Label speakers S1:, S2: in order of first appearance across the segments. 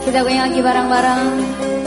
S1: Kita goyang lagi bareng-bareng.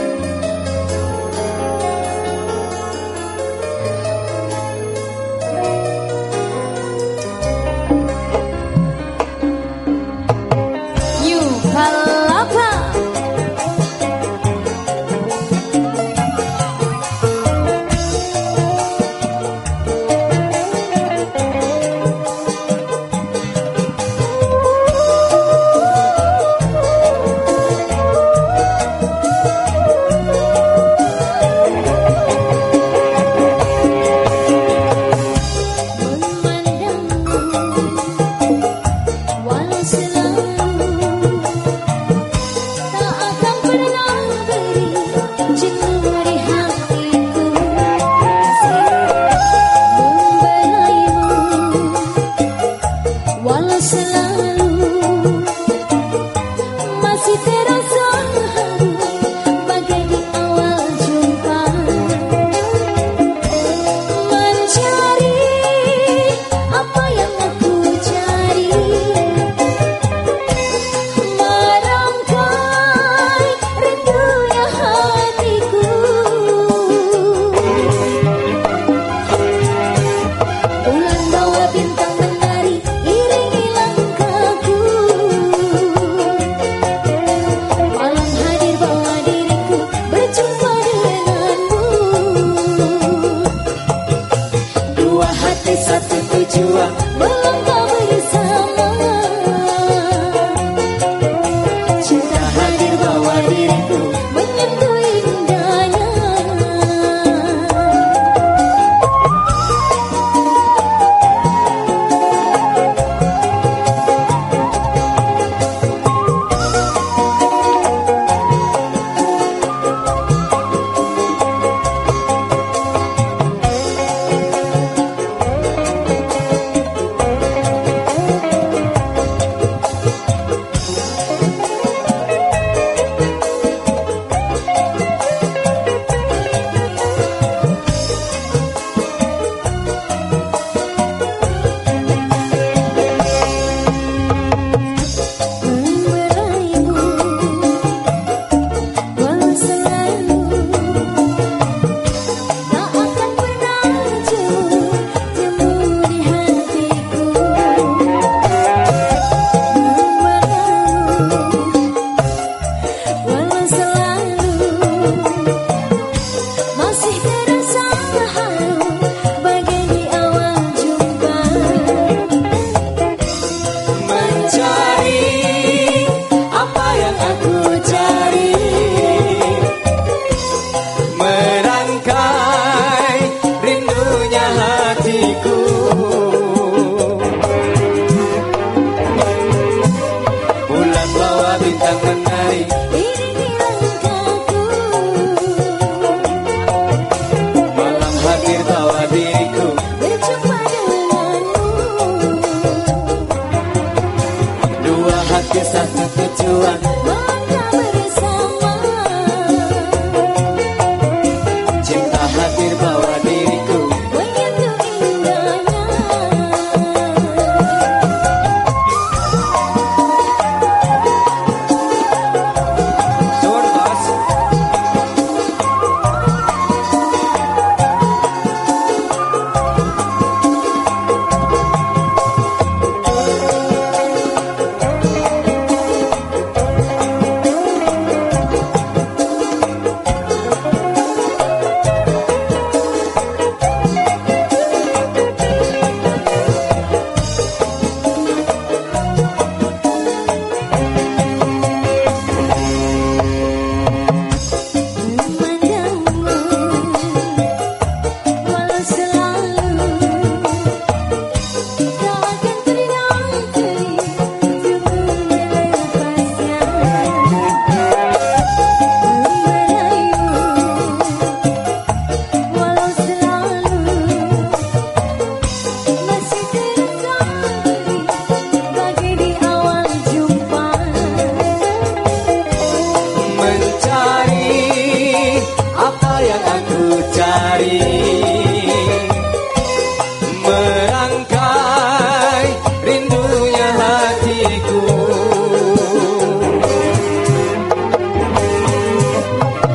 S2: merangkai
S1: rindunya hatiku.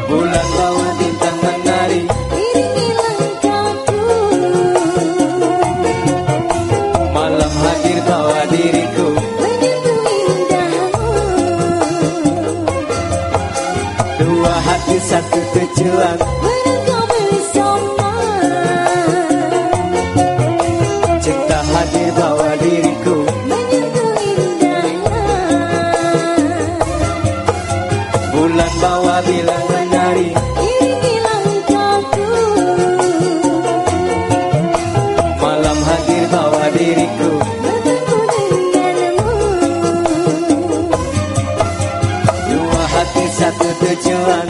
S2: Bulan bawah bintang menari
S1: Inilah kau
S2: malam hadir bawa diriku.
S1: Menyatu indahmu
S2: dua hati satu tujuan
S1: menunggu bawa diriku. Dua hati satu tujuan.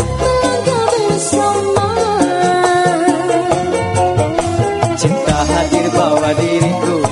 S2: Cinta hadir bawa diriku